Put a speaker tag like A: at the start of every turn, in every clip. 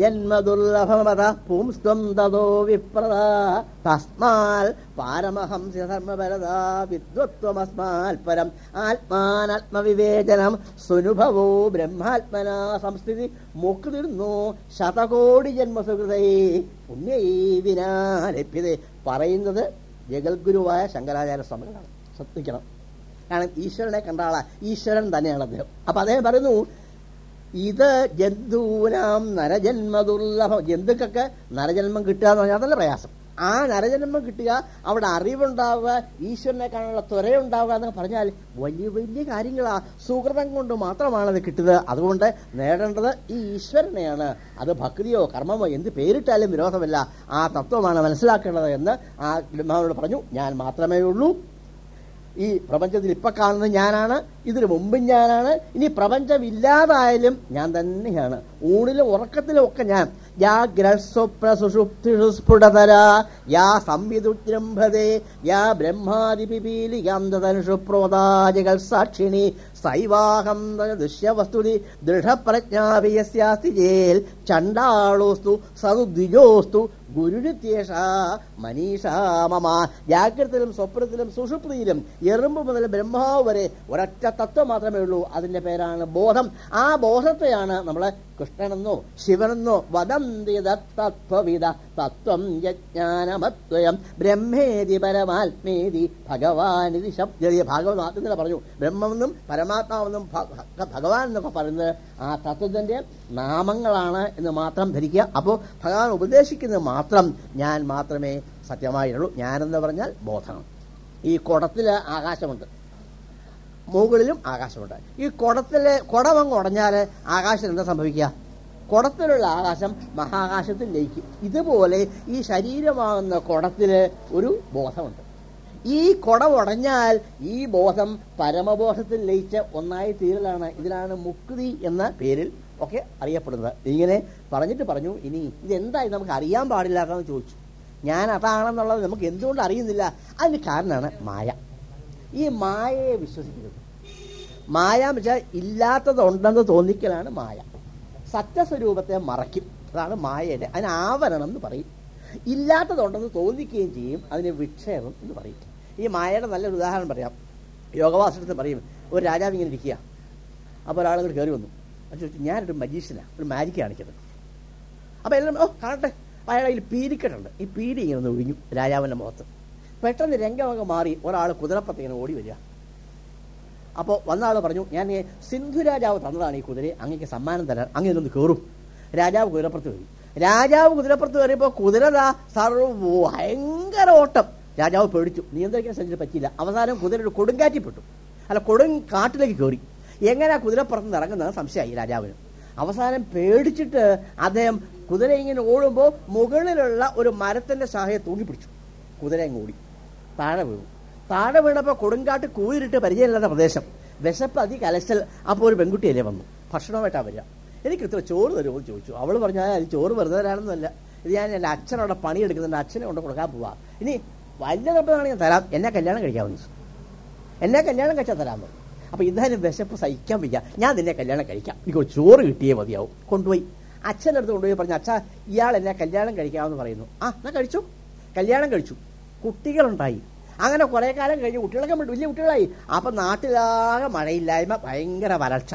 A: ജന്മദുർലഭമത പുംസ്ത്വം തതോ വിപ്രദ തസ്മാൽ പാരമഹംസ്യ ധർമ്മപരതാ വിദ്വത്വമസ്മാൽ പരം. ആത്മാനാത്മവിവേചനം സുനുഭവോ ബ്രഹ്മാത്മന സംസ്ഥിതി മുക്തിർന്നു. ശതകോടി ജന്മസുഹൃതൈ പുണ്യൈ വിനാ പറയുന്നത് ജഗൽഗുരുവായ ശങ്കരാചാര്യ സ്വാമികളാണ്. ശ്രദ്ധിക്കണം. കാരണം ഈശ്വരനെ കണ്ട ഈശ്വരൻ തന്നെയാണ് അദ്ദേഹം. അപ്പൊ അദ്ദേഹം പറയുന്നു ഇത് ജന്തുവിനാം നരജന്മദുർലഭം. ജന്തുക്കൾക്ക് നരജന്മം കിട്ടുക എന്ന് പറഞ്ഞാൽ അതല്ല പ്രയാസം. ആ നരജന്മം കിട്ടുക അവിടെ അറിവുണ്ടാവുക ഈശ്വരനെ കാണാനുള്ള ത്വരയുണ്ടാവുക എന്നൊക്കെ പറഞ്ഞാൽ വലിയ വലിയ കാര്യങ്ങളാ. സുഹൃതം കൊണ്ട് മാത്രമാണ് അത് കിട്ടുന്നത്. അതുകൊണ്ട് നേടേണ്ടത് ഈ ഈശ്വരനെയാണ്. അത് ഭക്തിയോ കർമ്മമോ എന്ത് പേരിട്ടാലും വിരോധമല്ല. ആ തത്വമാണ് മനസ്സിലാക്കേണ്ടത് എന്ന് ആ ബ്രഹ്മാവിനോട് പറഞ്ഞു. ഞാൻ മാത്രമേ ഉള്ളൂ. ഈ പ്രപഞ്ചത്തിൽ ഇപ്പൊ കാണുന്നത് ഞാനാണ് ഇതിനു മുമ്പും ഞാനാണ് ഇനി പ്രപഞ്ചം ഇല്ലാതായാലും ഞാൻ തന്നെയാണ്. ഊണിലും ഉറക്കത്തിലും ഒക്കെ ഞാൻ. യാ യാ പ്രോതാജകൾ സാക്ഷിണി സൈവാഹം ദൃശ്യവസ്തുതി ദൃഢപ്രജ്ഞാഭിയസ്യാസ്തി ജേൽ ചണ്ടാളോസ്തു സതുദ്വിജോസ്തു ഗുരുനിത്യേഷ മനീഷാ മമ. ജാഗ്രതയിലും സ്വപ്നത്തിലും സുഷുപ്തിയിലും എറുമ്പ് മുതൽ ബ്രഹ്മാവ് വരെ ഒരൊറ്റ തത്വം മാത്രമേ ഉള്ളൂ. അതിന്റെ പേരാണ് ബോധം. ആ ബോധത്തെയാണ് നമ്മൾ കൃഷ്ണനെന്നോ ശിവനെന്നോ വദന്തി തത്വവിധ തത്വം യജ്ഞാനമത്വയം. ബ്രഹ്മേതി പരമാത്മേതി ഭഗവാനിതി ശബ്ദ. ഭാഗവത് പറഞ്ഞു. ബ്രഹ്മമെന്നും പരമാത്മാവെന്നും ഭഗവാൻ എന്നൊക്കെ പറയുന്നത് ആ തത്വത്തിന്റെ നാമങ്ങളാണ് എന്ന് മാത്രം ധരിക്കുക. അപ്പോൾ ഭഗവാൻ ഉപദേശിക്കുന്നത് മാത്രം ഞാൻ മാത്രമേ സത്യമായിട്ടുള്ളൂ. ഞാനെന്ന് പറഞ്ഞാൽ ബോധനം ഈ കുടത്തിൽ ആകാശമുണ്ട്. മുകളിലും ആകാശമുണ്ട്. ഈ കുടത്തിലെ കുടമങ്ങ് ഉടഞ്ഞാൽ ആകാശം എന്താ സംഭവിക്കുക? കുടത്തിലുള്ള ആകാശം മഹാകാശത്തിൽ ലയിക്കും. ഇതുപോലെ ഈ ശരീരമാകുന്ന കുടത്തിൽ ഒരു ബോധമുണ്ട്. ഈ കുടം ഉടഞ്ഞാൽ ഈ ബോധം പരമബോധത്തിൽ ലയിച്ച ഒന്നായി തീരലാണ്. ഇതിലാണ് മുക്തി എന്ന പേരിൽ ഒക്കെ അറിയപ്പെടുന്നത്. ഇങ്ങനെ പറഞ്ഞിട്ട് പറഞ്ഞു ഇനി ഇതെന്തായി നമുക്ക് അറിയാൻ പാടില്ലാത്തെന്ന് ചോദിച്ചു. ഞാൻ അതാണെന്നുള്ളത് നമുക്ക് എന്തുകൊണ്ട് അറിയുന്നില്ല? അതിന് കാരണമാണ് മായ. ഈ മായയെ വിശ്വസിക്കുന്നത്. മായ എന്ന് വെച്ചാൽ ഇല്ലാത്തതുണ്ടെന്ന് തോന്നിക്കലാണ് മായ. സത്യസ്വരൂപത്തെ മറയ്ക്കും. അതാണ് മായയുടെ. അതിന് ആവരണം എന്ന് പറയും. ഇല്ലാത്തതുണ്ടെന്ന് തോന്നിക്കുകയും ചെയ്യും. അതിന് വിക്ഷേപം എന്ന് പറയും. ഈ മായയുടെ നല്ലൊരു ഉദാഹരണം പറയാം. യോഗവാസനത്തിൽ പറയും ഒരു രാജാവ് ഇങ്ങനെ ഇരിക്കുക അപ്പോൾ ഒരാളുകൾ കയറി വന്നു. അത് ചോദിച്ചു ഞാനൊരു മജീഷ്യനാണ് ഒരു മാജിക്ക് കാണിക്കുന്നത്. അപ്പോൾ എല്ലാം ഓ കാണട്ടെ. അയാൾ അതിൽ പീരിക്കെട്ടുണ്ട് ഈ പീരി ഇങ്ങനെ ഒഴിഞ്ഞു രാജാവിന്റെ മുഖത്ത്. പെട്ടെന്ന് രംഗമൊക്കെ മാറി ഒരാൾ കുതിരപ്പത്ത് ഇങ്ങനെ ഓടി വരിക. അപ്പോൾ വന്ന ആൾ പറഞ്ഞു ഞാൻ സിന്ധു രാജാവ് തന്നതാണ് ഈ കുതിരയെ. അങ്ങേക്ക് സമ്മാനം തരാൻ അങ്ങനെ ഒന്ന് കയറും രാജാവ് കുതിരപ്പുറത്ത് കയറി. രാജാവ് കുതിരപ്പുറത്ത് കയറിയപ്പോൾ കുതിര സർവ ഭയങ്കര ഓട്ടം. രാജാവ് പേടിച്ചു. നിയന്ത്രിക്കാൻ ശ്രമിച്ചിട്ട് പറ്റിയില്ല. അവസാനം കുതിര ഒരു കൊടുങ്കാറ്റിൽ പെട്ടു. അല്ല കൊടുങ്കാട്ടിലേക്ക് കയറി. എങ്ങനെ കുതിരപ്പുറത്ത് ഇറങ്ങുന്നത് സംശയമായി രാജാവിന്. അവസാനം പേടിച്ചിട്ട് അദ്ദേഹം കുതിര ഇങ്ങനെ ഓടുമ്പോൾ മുകളിലുള്ള ഒരു മരത്തിന്റെ ശാഖയെ തൂങ്ങിപ്പിടിച്ചു കുതിര അങ്ങ് ഓടി. താഴെ വീണു. താഴെ വീണപ്പോൾ കൊടുങ്കാട്ട് കൂരിട്ട് പരിചയമില്ലാത്ത പ്രദേശം. വിശപ്പ് അതി കലശൽ അപ്പോൾ ഒരു പെൺകുട്ടിയല്ലേ വന്നു. ഭക്ഷണമായിട്ടാണ് വരിക. എനിക്ക് ഇത്ര ചോറ് തരുമോ ചോദിച്ചു. അവൾ പറഞ്ഞാൽ അത് ചോറ് വെറുതെ തരാനൊന്നുമല്ല ഇത് ഞാൻ എന്റെ അച്ഛനോടെ പണിയെടുക്കുന്നുണ്ട്. അച്ഛനെ കൊണ്ട് കൊടുക്കാൻ പോവാ. ഇനി വലിയ നിർബന്ധമാണെങ്കിൽ ഞാൻ തരാം. എന്നെ കല്യാണം കഴിക്കാമെന്ന് എന്നെ കല്യാണം കഴിച്ചാൽ തരാമെന്ന് പറഞ്ഞു അപ്പൊ ഇതായാലും വിശപ്പ് സഹിക്കാൻ വയ്യ. ഞാൻ നിന്നെ കല്യാണം കഴിക്കാം. എനിക്ക് ചോറ് കിട്ടിയേ മതിയാവും. കൊണ്ടുപോയി. അച്ഛന്റെ അടുത്ത് കൊണ്ടുപോയി പറഞ്ഞു അച്ഛാ ഇയാൾ എന്നെ കല്യാണം കഴിക്കാമെന്ന് പറയുന്നു. ആ എന്നാ കഴിച്ചു. കല്യാണം കഴിച്ചു. കുട്ടികളുണ്ടായി. അങ്ങനെ കുറെ കാലം കഴിഞ്ഞ് കുട്ടികളൊക്കെ വലിയ കുട്ടികളായി. അപ്പൊ നാട്ടിലാകെ മഴയില്ലായ്മ ഭയങ്കര വരൾച്ച.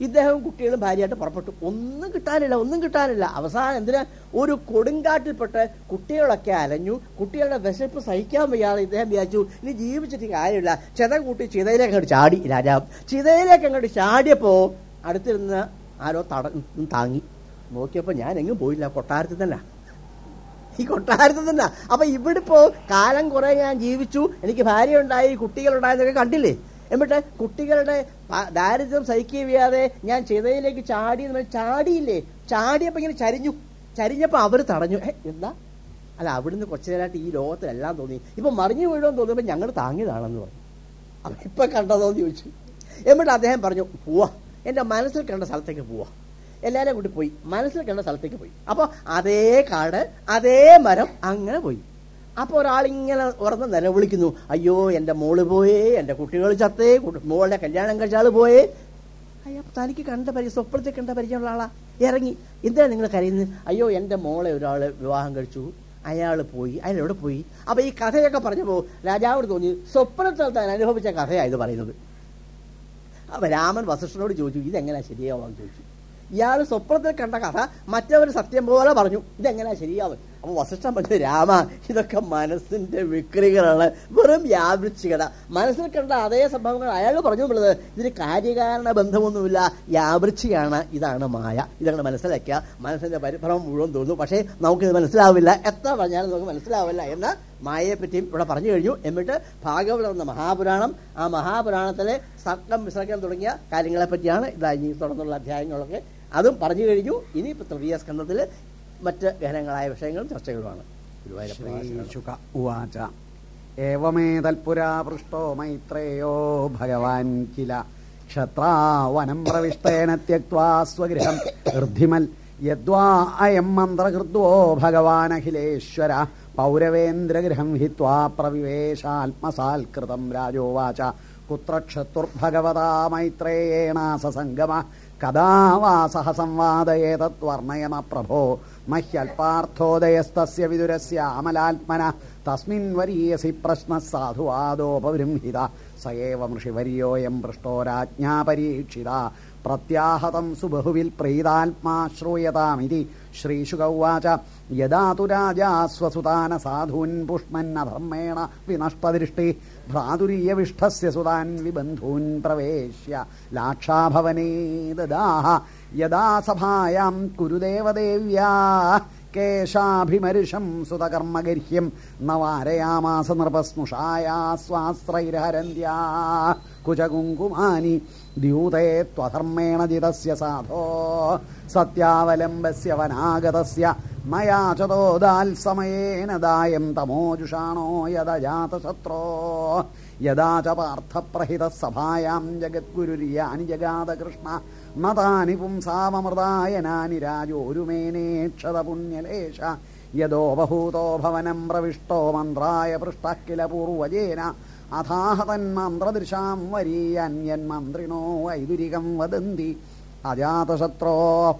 A: ഇദ്ദേഹം കുട്ടികളും ഭാര്യയായിട്ട് പുറപ്പെട്ടു. ഒന്നും കിട്ടാനില്ല ഒന്നും കിട്ടാനില്ല. അവസാനം എന്തിനാ? ഒരു കൊടുങ്കാട്ടിൽപ്പെട്ട് കുട്ടികളൊക്കെ അലഞ്ഞു കുട്ടികളുടെ വിശപ്പ് സഹിക്കാൻ വയ്യാതെ ഇദ്ദേഹം വിചാരിച്ചു ഇനി ജീവിച്ചിട്ട് കാര്യമില്ല. ചെത കൂട്ടി ചിതയിലേക്ക് അങ്ങോട്ട് ചാടി രാജാവ് ചിതയിലേക്ക് അങ്ങോട്ട് ചാടിയപ്പോ അടുത്തിരുന്ന് ആരോ തട താങ്ങി. നോക്കിയപ്പോൾ ഞാൻ എങ്ങും പോയില്ല. കൊട്ടാരത്തിൽ തന്നെ. ഈ കൊട്ടാരത്തിൽ തന്നെ. അപ്പൊ ഇവിടെ ഇപ്പോ കാലം കുറെ ഞാൻ ജീവിച്ചു. എനിക്ക് ഭാര്യ ഉണ്ടായി കുട്ടികളുണ്ടായെന്നൊക്കെ കണ്ടില്ലേ? എന്നിട്ട് കുട്ടികളുടെ ദാരിദ്ര്യം സഹിക്കാതെ ഞാൻ ചിതയിലേക്ക് ചാടി എന്ന് ചാടിയില്ലേ? ചാടിയപ്പോ ഇങ്ങനെ ചരിഞ്ഞു. ചരിഞ്ഞപ്പോ അവർ തടഞ്ഞു. എന്താ? അല്ല അവിടുന്ന് കുറച്ചു നേരമായിട്ട് ഈ ലോകത്തിലെല്ലാം തോന്നി. ഇപ്പൊ മറിഞ്ഞു വീഴുമെന്ന് തോന്നിയപ്പോ ഞങ്ങൾ താങ്ങിയതാണെന്ന് പറഞ്ഞു. അപ്പൊ ഇപ്പൊ കണ്ടതോന്ന് ചോദിച്ചു. എന്നിട്ട് അദ്ദേഹം പറഞ്ഞു പോവാ. എന്റെ മനസ്സിൽ കണ്ട സ്ഥലത്തേക്ക് പോവാ. എല്ലാവരും കൂടി പോയി. മനസ്സിൽ കണ്ട സ്ഥലത്തേക്ക് പോയി. അപ്പോൾ അതേ കാട് അതേ മരം അങ്ങനെ പോയി. അപ്പൊ ഒരാളിങ്ങനെ ഉറന്ന് നിലവിളിക്കുന്നു. അയ്യോ എന്റെ മോൾ പോയേ എന്റെ കുട്ടികൾ ചത്തേ മോളുടെ കല്യാണം കഴിച്ച ആൾ പോയേ. അയ്യോ തനിക്ക് കണ്ട പരിചയം സ്വപ്നത്തിൽ കണ്ട പരിചയമുള്ള ആളാ. ഇറങ്ങി. എന്താണ് നിങ്ങൾ കരയുന്നത്? അയ്യോ എന്റെ മോളെ ഒരാൾ വിവാഹം കഴിച്ചു. അയാൾ പോയി അയാൾ എവിടെ പോയി? അപ്പൊ ഈ കഥയൊക്കെ പറഞ്ഞപ്പോൾ രാജാവിന് തോന്നി സ്വപ്നത്തിൽ താൻ അനുഭവിച്ച കഥയാണ് പറയുന്നത്. അപ്പൊ രാമൻ വസിഷ്ഠനോട് ചോദിച്ചു ഇതെങ്ങനെ ശരിയാവാന്ന്? ചോദിച്ചു. ഇയാൾ സ്വപ്നത്തിൽ കണ്ട കഥ മറ്റവർ സത്യം പോലെ പറഞ്ഞു ഇതെങ്ങനെ ശരിയാവും? അപ്പൊ വസിഷ്ഠൻ പറഞ്ഞു രാമ ഇതൊക്കെ മനസ്സിന്റെ വിക്രികളാണ്. വെറും യാദൃച്ഛികത മനസ്സിൽ കണ്ട അതേ സംഭവങ്ങൾ അയാൾ പറഞ്ഞു എന്നുള്ളത് ഇതിന് കാര്യകാരണ ബന്ധമൊന്നുമില്ല. യാദൃച്ഛിയാണ് ഇതാണ് മായ. ഇതങ്ങനെ മനസ്സിലാക്കുക മനസ്സിന്റെ പരിഭ്രമം മുഴുവൻ തോന്നുന്നു പക്ഷേ നമുക്കിത് മനസ്സിലാവില്ല. എത്ര പറഞ്ഞാലും നമുക്ക് മനസ്സിലാവില്ല എന്ന മായയെ പറ്റിയും ഇവിടെ പറഞ്ഞു കഴിഞ്ഞു. എന്നിട്ട് ഭാഗവതം എന്ന മഹാപുരാണം ആ മഹാപുരാണത്തിലെ സർക്കം വിസർഗം തുടങ്ങിയ കാര്യങ്ങളെ പറ്റിയാണ് ഇതാ തുടർന്നുള്ള അധ്യായങ്ങളൊക്കെ അതും പറഞ്ഞു കഴിഞ്ഞു. ഇനി ഇപ്പൊ തൃതീയ സ്കന്ധത്തിൽ മറ്റ് ഗഹനങ്ങളായ വിഷയങ്ങളും ചർച്ചകളുമാണ്.
B: ഉവാച. ഏവമേതൽപുരാ പൃഷ്ടോ മൈത്രേയോ ഭഗവാൻ കില. ക്ഷത്രാവനം പ്രവിഷ്ടേന ത്യക്വാ സ്വഗൃഹം. ഋദ്ധിമൽ യദ്വാ അയം മന്ത്രകൃത്വോ ഭഗവാനഖിലേശ്വര. പൗരവേന്ദ്രഗൃഹം ഹിത്വാ പ്രവിവേശാത്മസാൽകൃതം രാജോവാച. കുത്ര ക്ഷത്തുർഭഗവതാ മൈത്രേയേണാസംഗമ കഥാ വാ സഹ സംവാദയേതത്വർണയമ പ്രഭോ. मह्यल्पार्थोदयस्तस्य विदुरस्य विदुरस्यामलात्मना तस्मिन् वरीयसि प्रश्नः साधुवादोपबृंहिता स एव ऋषिवर्योऽयम् पृष्टो राज्ञा परीक्षिता। प्रत्याहतं सुबहुविल्प्रीतात्मा श्रूयतामिति। श्रीशुक उवाच यदा तु राजा स्वसुतानसाधून् पुष्मन्नधर्मेण विनष्टदृष्टिः। भ्रातुरीयविष्ठस्य सुतान् विबन्धून् प्रवेश्य। लाक्षाभवने ददाः യഥാ സഭായാം കുരുദേവദേവ്യാ കേശാഭിമരുഷം സുതകർമ്മഗർഹ്യം നവാരയാമാസ നൃപസ്നുഷായാ സ്വാശ്രൈരഹരന്ത്യാ കുചകുങ്കുമാനി ദ്യൂതേ ത്വധർമ്മേണ ജിതസ്യ സാധോ സത്യാവലംബസ്യ വനാഗതസ്യ മയാ ചതോദാൽസമയേന ദായം തമോജുഷാണോ യദജാതശത്രോ യഥാ ച പാർത്ഥപ്രഹിത സഭായാം ജഗദ്ഗുരുര്യാനി ജഗാത കൃഷ്ണ മതാനി പുംസാമൃതായനാനി രാജോരുമേനേക്ഷത പുണ്യലേശ യദോ ബഹൂതോ ഭവനം പ്രവിഷ്ടോ മന്ത്രായ പൃഷ്ട കില പൂർവജേന അഥാഹതന്മന്ത്രദൃശാം വരീയന്യന്മന്ത്രിണോ വൈദുരികം വദന്തി. അജാതശത്രോ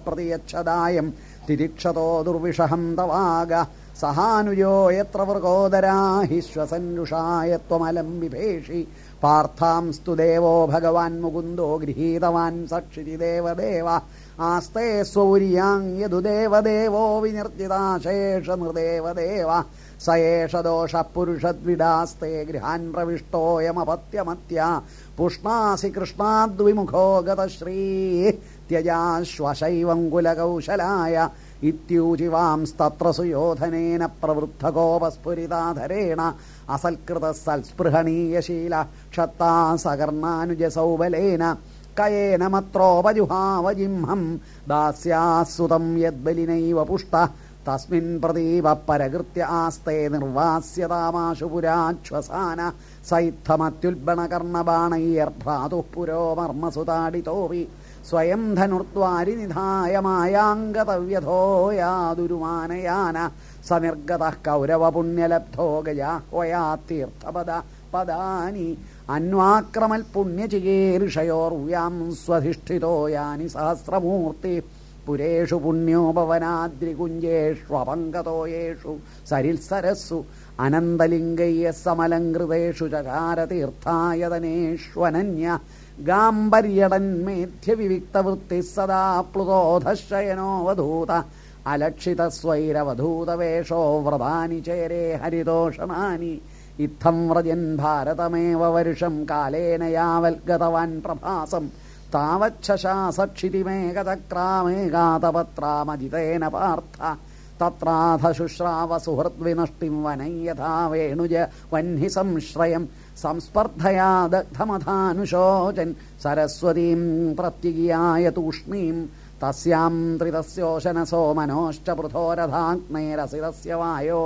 B: പ്രതിയച്ഛദായം തിരിക്ഷതോ ദുർവിഷഹം തവാഗ. സഹാനുജോ യത്ര വൃകോദരാ हि ശ്വസന്നുഷായ ത്വമലം വിഭേഷി. पार्थांस्तु देवो भगवान् मुकुन्दो गृहीतवान् सक्षिति देवदेव। आस्ते सौर्यां यदुदेवदेवो विनिर्जिता शेष नृदेवदेव स एष दोषः पुरुषद्विडास्ते गृहान् प्रविष्टोऽयमपत्यमत्या पुष्णासि कृष्णाद्विमुखो गतश्री। त्यजाश्वशैवङ्कुलकौशलाय। ഇത്യൂചിവാംസ്തത്ര സുയോധനേന പ്രവൃദ്ധകോപസ്ഫുരിതാധരേണ അസൽകൃത സൽസ്പൃഹണീയശീല ക്ഷത്താ സകർണാനുജസൗബലേന കയേന മത്രോപജുഹാവജിംഹം ദാസ്യാസുതം യദ്ബലിനൈവ പുഷ്ട തസ്മിൻ പ്രദീപ പരകൃത്യ ആസ്തേ നിർവാസ്യതാമാശു പുരാശ്വസാന സൈത്തമത്യുൽബണകർണബാണൈർഭ്രാതുഃ പുരോ മർമ്മസുതാടിതോപി സ്വയം ധനുർദ്വാരി നിധായ മായാംഗതവ്യഥോ യാതുരുമാനയാന സനിർഗത കൗരവപുണ്യലബ്ധോ ഗജാഹ്വയാ തീർത്ഥപദ പദാനി. അന്വാക്രമൽ പുണ്യചികീർഷയോർവ്യാം സ്വധിഷ്ഠിതോ യാനി സഹസ്രമൂർത്തി. പുരേഷു പുണ്യോപവനാദ്രികുഞ്ചേഷ്വപങ്കതോ യേഷു സരിൽസരസ്സു അനന്തലിംഗയ്യ സമലങ്കൃതേഷു ചകാരതീർത്ഥായതനേഷ്വനന്യ. गाम्बर्यटन्मेध्यविविक्तवृत्तिः सदा प्लुतोधशयनोऽवधूत अलक्षितस्वैरवधूतवेषो व्रतानि चेरे हरितोषणानि इत्थं व्रजन् भारतमेव वर्षं कालेन यावद्गतवान् प्रभासम् तावच्छशासक्षितिमेघचक्रामे गातपत्रामजितेन पार्थ तत्राध शुश्रावसुहृद्विनष्टिं वनं यथा वेणुज वह्निसंश्रयम् संस्पर्धया दग्धमथानुशोचन् सरस्वतीं प्रत्यगियाय तूष्णीं तस्यां त्रितस्योशनसो मनोश्च पृथोरथाग्नेरसिरस्य वायो।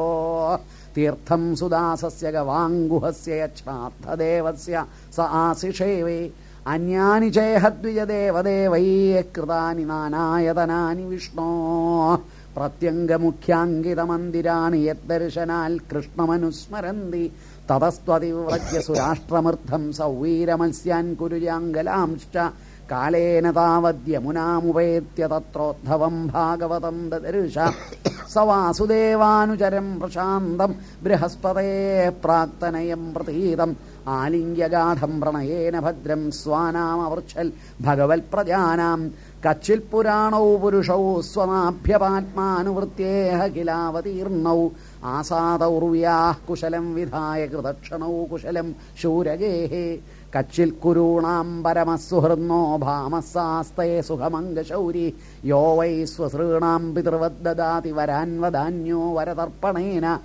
B: तीर्थं सुदासस्य गवाङ्गुहस्य यच्छार्थदेवस्य स आशिषेवे अन्यानि चेहद्विजदेवदेवैः कृतानि नानायतनानि विष्णो। प्रत्यङ्गमुख्याङ्गितमन्दिराणि यद्दर्शनाल् कृष्णमनुस्मरन्ति। യദ്ദർശനാൽ കൃഷ്ണമനുസ്മരന്തി തതസ്ത്വതിവ്രജ്യ സുരാഷ്ട്രമൃദ്ധം സൗവീരമത്സ്യാൻ കുരുജാങ്കലാംശ്ച കാലേന താവദ്യമുനാമുപേത്യ തത്രോദ്ധവം ഭാഗവതം ദദർശ സ വാസുദേവാനുചരം പ്രശാന്തം ബൃഹസ്പതേ പ്രാക്തനയം പ്രതീതം. ആലിംഗ്യഗാഠം പ്രണയേന ഭദ്രം സ്വാനാമവർച്ചൽ ഭഗവത് പ്രജാനാം കച്ചിൽ പുരാണൗ പുരുഷൗ സ്വമാഭ്യപാത്മാനുവൃത്യേഹ കിലാവതീർണൗ. ആസാദൗർവ്യാः കുശലം വിധായ കൃതക്ഷണൗ കുശലം ശൂരഗേഹേ. കച്ചിൽ കുരൂണാം പരമസുഹൃന്നോ ഭാമസാസ്തേ സുഖമംഗശൗരി. യോ വൈ സ്വസൃണാം പിതൃവദ്ദാതി വരാൻവദാന്യോ വരതർപ്പണേന.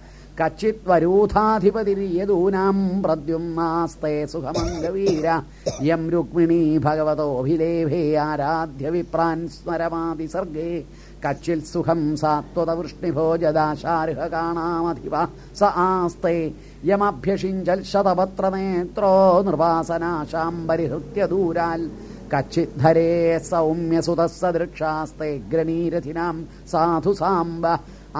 B: കച്ചിത് വരൂഥാധിപതിര്യദൂനാം പ്രദ്യുംസ്തേ സുഖമംഗവീര. യം രുക്മിണീ ഭഗവതോഭിലേഭേ ആരാധ്യ വിപ്രാൻ സ്മരമാതി कच्चित्सुखं सा त्वदवृष्णिभोजदाशार्हकाणामधिपः स आस्ते यमभ्यषिञ्जल् शतपत्रनेत्रो नृपासनाशाम्बरिहृत्य दूराल् कच्चिद्धरे सौम्यसुतः सदृक्षास्ते ग्रणीरथिनाम् साधु साम्ब।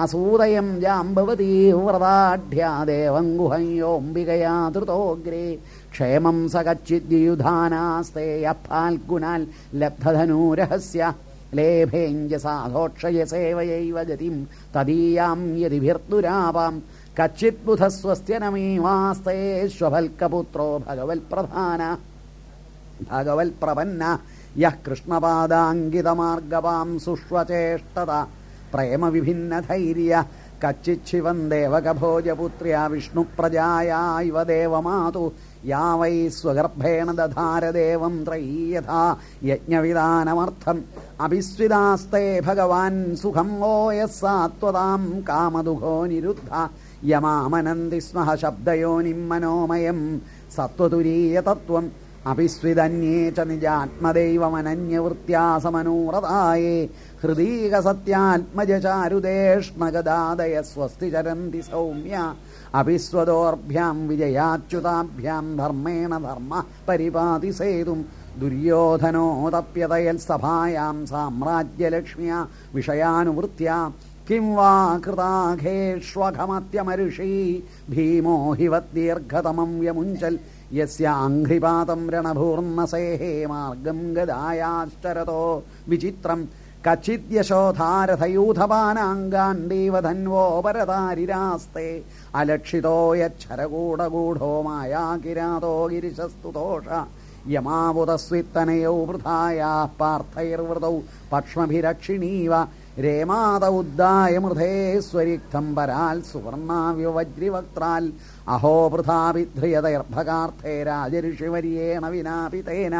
B: असूदयं जाम्बवती व्रताढ्या देवम् गुहंयोऽम्बिकया धृतोऽग्रे। क्षेमम् स कच्चिद्युधानास्ते यः फाल्गुणाल् लब्धधनूरहस्य लेभेञ्जसाधोक्षय सेवयैव गतिं तदीयां यदिभिर्दुरापां कच्चिद्बुधः स्वस्त्य नमीवास्तेष्वभल्कपुत्रो भगवत्प्रधान भगवत्प्रभन्ना यः कृष्णपादाङ्गितमार्गवाम् सुष्वचेष्टदा प्रेमविभिन्नधैर्य। कच्चिच्छिवम् देवकभोजपुत्र्या विष्णुप्रजाया इव देवमातु। യാ വൈ സ്വഗർഭേണ ദധാരദേവം ത്രയീയഥാ യജ്ഞവിധാനമർത്ഥം. അഭിസ്വിതാസ്തേ ഭഗവാൻ സുഖം ഓ യസ്സാത്വതാം കാമദുഘോ നിരുദ്ധ. യമാമനന്തി സ്മഹ ശബ്ദയോനിം മനോമയം സത്വതുരീയ തത്വം. അഭിസ്വിതന്യേ ച നിജാത്മദൈവമനന്യവൃത്യാ സമനൂറതായേ ഹൃദീക സത്യാത്മജചാരുദേഷ്ണഗദാദയ സ്വസ്തി ചരന്തി സൗമ്യ. अभिस्वदोर्भ्यां विजयाच्युताभ्यां धर्मेण धर्मः परिपाति सेतुं दुर्योधनोदप्यदयल्सभायां साम्राज्यलक्ष्म्या विषयानुवृत्त्या किं वा कृताघेष्वघमत्यमर्षी भीमो हिवद्दीर्घतमं व्यमुञ्चल् यस्याङ्घ्रिपातं रणभूर्णसेहे मार्गं गदायाश्चरतो विचित्रम् വിചിത്രം കച്ചിദ്യശോധാരഥയൂഥപാനാങ്കാണ്ടീവധന്വോപരതാരിരാസ്തേ അലക്ഷിതോ യച്ഛരകൂടഗൂഢോ മായാകിരാതോ ഗിരിശസ്തുതോഷ യമാവുതസ്വിത്തനയൗ വൃഥായാ പാർത്ഥൈർവൃതൗ പക്ഷ്മഭിരക്ഷിണീവ. രേമാത ഉദ്ദായ മൃധേ സ്വരിക്തം പരാൽ സുവർണാവ്യവജ്രിവക്ത്രാൽ. അഹോ വൃഥാഭിധ്രിയതൈർഭകാർത്ഥേ രാജഋഷിവര്യേണ വിനാപിതേന.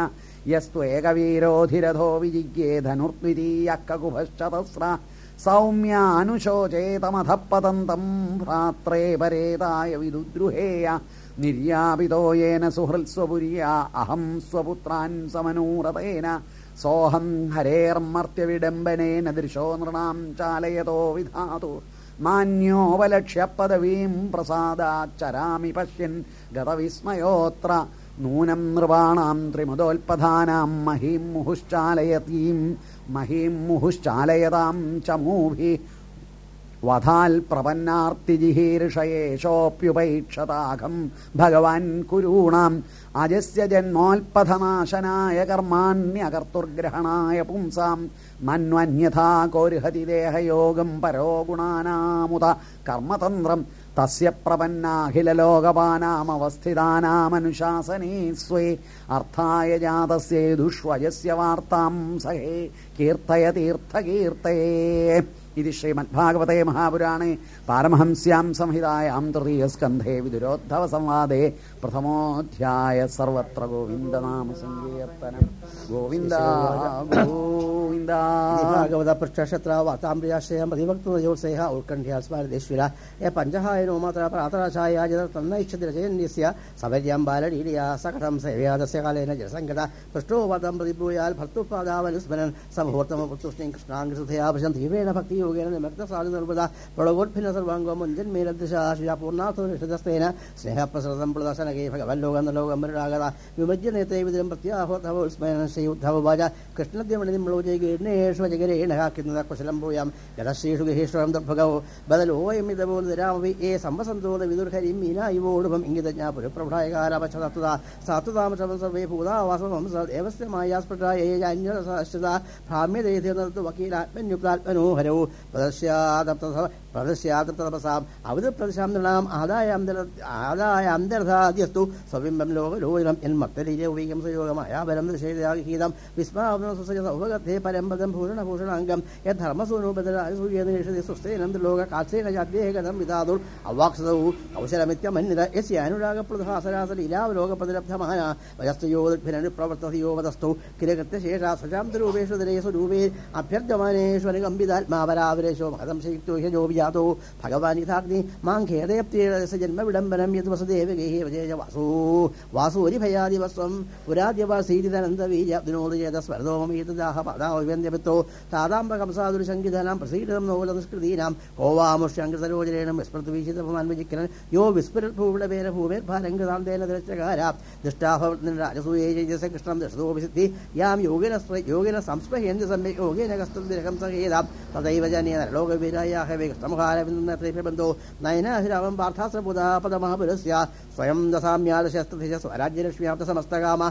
B: യസ്ത്വേകവീരോധിരഥോ വിജിജ്ഞേ ധനുർദ്വിതീയക്കുഭശ്ചതസ്ര സൗമ്യാനുശോചേതമധപ്പതന്തം ഭ്രാത്രേ പരേതായ വിദുദ്രുഹേയ നിര്യാപിതോ യേന സുഹൃത്സ്വപുര്യ അഹം സ്വപുത്രാൻ സമനൂരതേന. സോഹം ഹരേർമർത്യവിഡംബനേന ദൃശോ നൃണാം ചാലയതോ വിധാതു. മാന്യോപലക്ഷ്യ പദവീം പ്രസാദാച്ചരാമി नूनं नृपाणां त्रिमदोल्पधानां महीं मुहुश्चालयतीं महीं मुहुश्चालयतां च मूभि। वधाल्प्रपन्नार्तिजिही ऋषयेशोऽप्युपैक्षताघं भगवान्कुरूणाम् अजस्य जन्मोल्पथनाशनाय कर्माण्यकर्तुर्ग्रहणाय पुंसाम्। मन्वन्यथा कोर्हति देहयोगम् परो गुणानामुद कर्मतन्त्रम्। तस्य प्रपन्नाखिललोगपानामवस्थितानामनुशासने स्वे अर्थाय जातस्य दुष्वयस्य वार्तां सहे कीर्तय तीर्थकीर्तये। ഇത് ശ്രീമദ്ഭാഗവതേ മഹാപുരാണേ പാരമഹംസ്യാം സംഹിതായാം തൃതീയസ്കന്ധേ വിദുരോദ്ധവ സംവാദേ പ്രഥമോധ്യായ സർവത്ര ഗോവിന്ദനാമ സങ്കീർത്തനം ഗോവിന്ദ ഗോവിന്ദ
A: ഭാഗവത പൃഷ്ഠക്ഷത്ര വാതാംബ്രിയാശ്രയം പ്രതിഭക്തയോത്സേഹ ഉത്കണ്ഠ്യാസ്മാരദേശ്വര യ പഞ്ചഹായനോ മാത്ര പ്രാതരാശായ ജന തന്നൈക്ഷതിരജയന്യസ്യ സവര്യാം ബാലലീലയാ സകടം സേവ്യാദസ്യ കാലേന ജനസങ്കട പൃഷ്ടോപദം പ്രതിഭൂയാൽ ഭർത്തുപാദാവനുസ്മരൻ സമഹൂർത്തമ പുത്തുഷ്ണീം കൃഷ്ണാംഗൃതയാ ദീപേണ ഭക്തി ഭക്തിയോ നിർവൃത പ്രളവോത്ഭിന്ന സർവാംഗോ മുഞ്ചന്മേലദ്ശാശിയ പൂർണാർത്ഥനിഷിതസ്തേന സ്നേഹപ്രസൃതം പ്രദർശനകേ ഭഗവൻ ലോകം ലോകം മരുടാകത വിമജ്യ നേത്രേ വിദിനം പ്രത്യാഹോധവ സ്മരണശ്രീയുദ്ധവവാച കൃഷ്ണദ്യമണിനിമ്ലോചൈകീർണേഷു വജകരേണ കാക്കുന്നത് കുശലം പോയാം. ഗതശ്രീഷു ഗഹേശ്വരം ദർഭഗോ ബദലോയം ഇതവോ നിരാമവി ഏ സംവസന്തോത വിദുർഹരിം മീനായുവോടുപം ഇംഗിതജ്ഞാ പുരപ്രഭായകാലപക്ഷതത്വത സാത്വതാമശവം സർവേ ഭൂതാവാസമം ദേവസ്യമായാസ്പൃതായേജാന്യശ്രിത ഭ്രാമ്യതേഥ്യനർത്തു വക്കീലാത്മന്യുക്താത്മനോഹരോ. പ്രദർശ്യാദപ്ത പ്രദർശ്യാതപ്തപസാം അവത് പ്രദർശാം നൃണാം ആദായ ആദായാന്തർധാദ്യസ്തു സ്വബിംബം ലോകലോചനം എൻ സയോഗമായ ബലം സുയോഗമായ പരം സുസജ സൗഭഗത്തെ പരമ്പദം ഭൂഷണഭൂഷണാംഗം യദ്ധർമ്മസൂനോപദരാസൂയേഷതി സുസ്ഥേനം ലോക കാത്സേന ജാദ്യേകതം വിധാതുർ അവാക്സതൗ കൗശലമിത്യമന്യത യസ്യ അനുരാഗപ്രധാസരാസലീലാവലോകപ്രതിലബ്ധമാന വയസ്തയോദ്ഭിരനു പ്രവർത്തതയോ വതസ്തു കിരകൃത്യശേഷ സജാന്തരൂപേഷു ദിനേഷു രൂപേ അഭ്യർത്ഥമാനേഷു അനുകമ്പിതാത്മാവരാവരേശോ മഹതം ശൈക്തോ ഹ്യജോ വിജാതോ ഭഗവാൻ യഥാഗ്നി മാം ഖേദയപ്തിരസ ജന്മ വിടംബനം യത് വസുദേവഗേഹേ വാസോ. വാസൂരി ഭയാദിവസ്വം പുരാദ്യവാസീരിതനന്ദവീര്യാബ്ദിനോദ് ചേത സ്വരതോമീതദാഹ പദാവിവന്ദ്യപിത്തോ താതാംബകംസാദുരു ശങ്കിതനാം പ്രസീഡിതം നോല നിഷ്കൃതീനാം. കോവാമുഷ്യങ്കൃതരോചനേണം വിസ്മൃതി വീശിതപമാൻ വിജിക്കരൻ യോ വിസ്ഫുരഭൂവിടവേര ഭൂമേർഭാരംഗതാന്തേന ദൃഷ്ടകാര ദൃഷ്ടാഭവരാജസൂയേജസ കൃഷ്ണം ദൃഷ്ടോപിസിദ്ധി യാം യോഗിന യോഗിന സംസ്പഹേന്ദ്ര സമ്യ യോഗേന കസ്തുതിരകം സഹേതാം. തദൈവ ജനേന സ്വയം ദസാമ്യാദശസ്ത്രധിശ സമസ്തകാമ.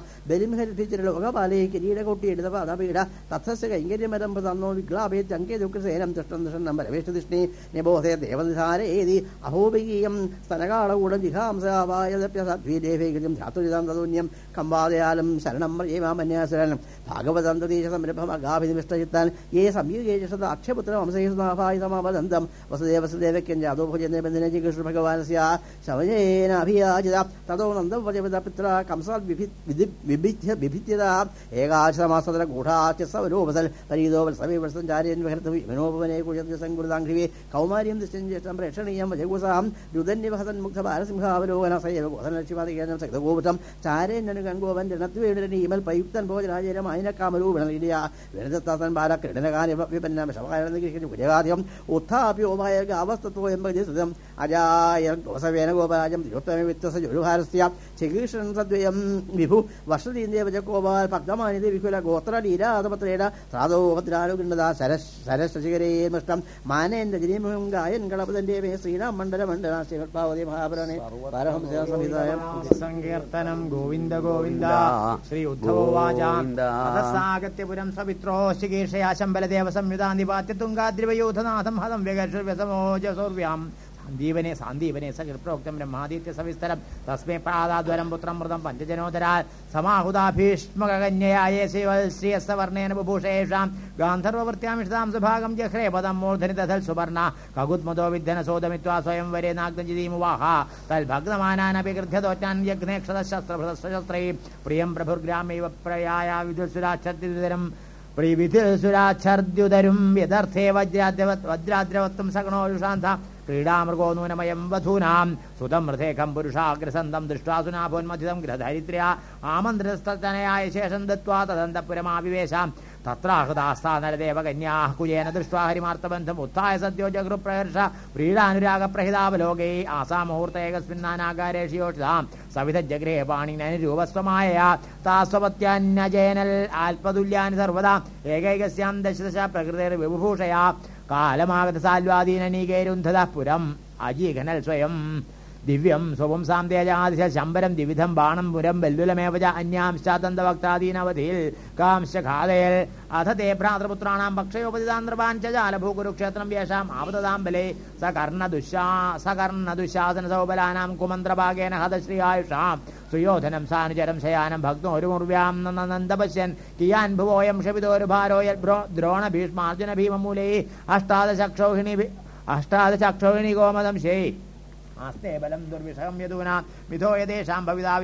A: തന്നോ ഭാഗവതന്തതീശ സംരംഭം അഗാഭിനിഷ്ടചിത്താൻ ഏ സംയുഗേശത അക്ഷപുത്രം അംസേഷനാഭായുതമാവദന്തം വസുദേവ വസുദേവക്യം ജാതോ ഭുജന്റെ ബന്ധന ജികൃഷ്ണ ഭഗവാനസ്യ. ശവനേന അഭിയാചിത തതോ നന്ദം വജപിത പിത്ര കംസാൽ വിഭിദ്യ വിഭിത്യത ഏകാശമാസതര ഗൂഢാച്ച സവരോപസൽ. പരീതോ വത്സവേ വത്സഞ്ചാര്യൻ വിനോപവനെ കുഴന്തി സങ്കുരുതാംഘ്രിവേ കൗമാര്യം ദൃശ്യം പ്രേക്ഷണീയം വജഗുസാം. രുദന്യവഹസൻ മുഗ്ധ ബാലസിംഹാവലോകന സൈവോധനക്ഷിപാതികേനം സക്തഗോപുഷം ചാരേന്നനു ഗംഗോവൻ രണത്വേണീമൽ പയുക്തൻ ഭോജരാജേരം അയനക്കാമരൂപണീയ വിനതത്താസൻ ബാല ക്രീഡനകാര്യ വിപന്ന ശവകാരണം കുജകാധികം ഉത്ഥാപ്യവുമായ അവസ്ഥത്തോ എമ്പതിതം അജായ ഗോസവേന ഗോപരാജം തിരുത്തമ വ്യത്യസ്ത ജുരുഭാരസ്യ ചികീർഷൻ സദ്വയം വിഭു വർഷതീന്ദേവജ ഗോപാൽ ഭക്തമാനിതി വികുല ഗോത്ര ലീലാതപത്രേട സാധോപത്രാനുഗണ്ഡത സരശിഖരേ നഷ്ടം മാനേന്ദ്ര ജിനിമുഖം ഗായൻ കളപതന്റെ മേ ശ്രീരാം മണ്ഡല മണ്ഡല ശ്രീഭട്പാവതി മഹാപുരാണേ. പരഹംസ
C: സങ്കീർത്തനം ഗോവിന്ദ ഗോവിന്ദ. ശ്രീ ഉദ്ധവോവാച. സവിത്രോ ശികീർഷയാ ശമ്പലദേവ തുങ്കാദ്രിവയൂഥനാഥം ഹതം വ്യകർഷവ്യസമോജസോർവ്യാം സന്ദീപനെ സാന്ദീപനെ സകൃപ്രോക്തം ബ്രഹ്മാദിത്യ സവിസ്തരം. തസ്മേ പ്രാതാദ്വരം പുത്രം മൃതം പഞ്ചജനോദരാ സമാഹുതാഭീഷ്മകന്യയായ ശ്രീയസ്വർണേന ബുഭൂഷേഷാം. ഗാന്ധർവൃത്യാമിഷതാം സുഭാഗം ജഹ്രേ പദം മൂർധനി തഥൽ സുവർണ. കകുത്മതോ വിദ്ധന സോദമിത്വാ സ്വയം വരെ നാഗ്നജിതീമുവാഹ. പ്രിയം പ്രഭുർഗ്രാമൈവ പ്രയായ പ്രീവിധിസുരാച്ഛർദ്യുതരും യഥർത്ഥേ വജ്രാദ്രവ വജ്രാദ്രവത്വം സഗണോരുഷാന്ത ക്രീഡാമൃഗോ നൂനമയം വധൂനാം. സുതം ഹൃദേഖം പുരുഷാഗ്രസന്തം ദൃഷ്ട്വാ സുനാഭോന്മഥിതം ഗൃഹധരിത്ര്യ ആമന്ത്രസ്തനയായ ശേഷം ദത്വാ തദന്തപുരമാവിവേശാം. തത്രാഹൃതാസ്ഥാനരദേവ കന്യാः കുജേന ദൃഷ്ട്വാ ഹരിമാർത്ഥബന്ധം ഉത്ഥായ സദ്യോ ജഗൃപ്രഹർഷ പ്രീഡാനുരാഗപ്രഹിതാവലോകേ ആസാമുഹൂർത്തേകസ്മിന്നാനാകാരേഷു യോഷിതാം സവിധജഗ്രേ പാണിനനുരൂപസ്വമായ താസ്വപത്യാന്യജേനൽ ആൽപതുല്യാനി സർവദാ ഏകൈകസ്യാം ദശദശ പ്രകൃതിർവിഭൂഷയാ കാലമാഗത സാൽവാദീനീകേരുന്ധത പുരം അജീഘനൽ സ്വയം ദിവ്യം സ്വപം സാന്തേജാദിശ ശമ്പരം ദിവിധം ബാണം പുരം വെല്ലുലമേവജ അന്യാംശാദന്തവക്താദീനവധിയിൽ കാംശാതയൽ അഥ തേ ഭ്രാതൃപുത്രാണാം പക്ഷയോപതിതാന്ത്രപാഞ്ചജാലഭൂകുരുക്ഷേത്രം യേഷാം ആവതതാംബലേ സകർണദുഷാ സകർണദുശാസന സൗബലാനാം കുമന്ത്രഭാഗേന ഹതശ്രീയായുഷാം സുയോധനം സാനുചരം ശയാനം ഭക്തോരുമുർവ്യാം നന്ദപശ്യൻ കിയാൻ ഭുവോയം ക്ഷപിതോരുഭാരോയൽ ദ്രോണ ഭീഷ്മാർജുന ഭീമമൂലേ അഷ്ടാദശക്ഷോഹിണി അഷ്ടാദശക്ഷോഹിണി ഗോമദം ശേ आस्ते बलं दुर्विषयं यदूनां मिथो यतेषां भविता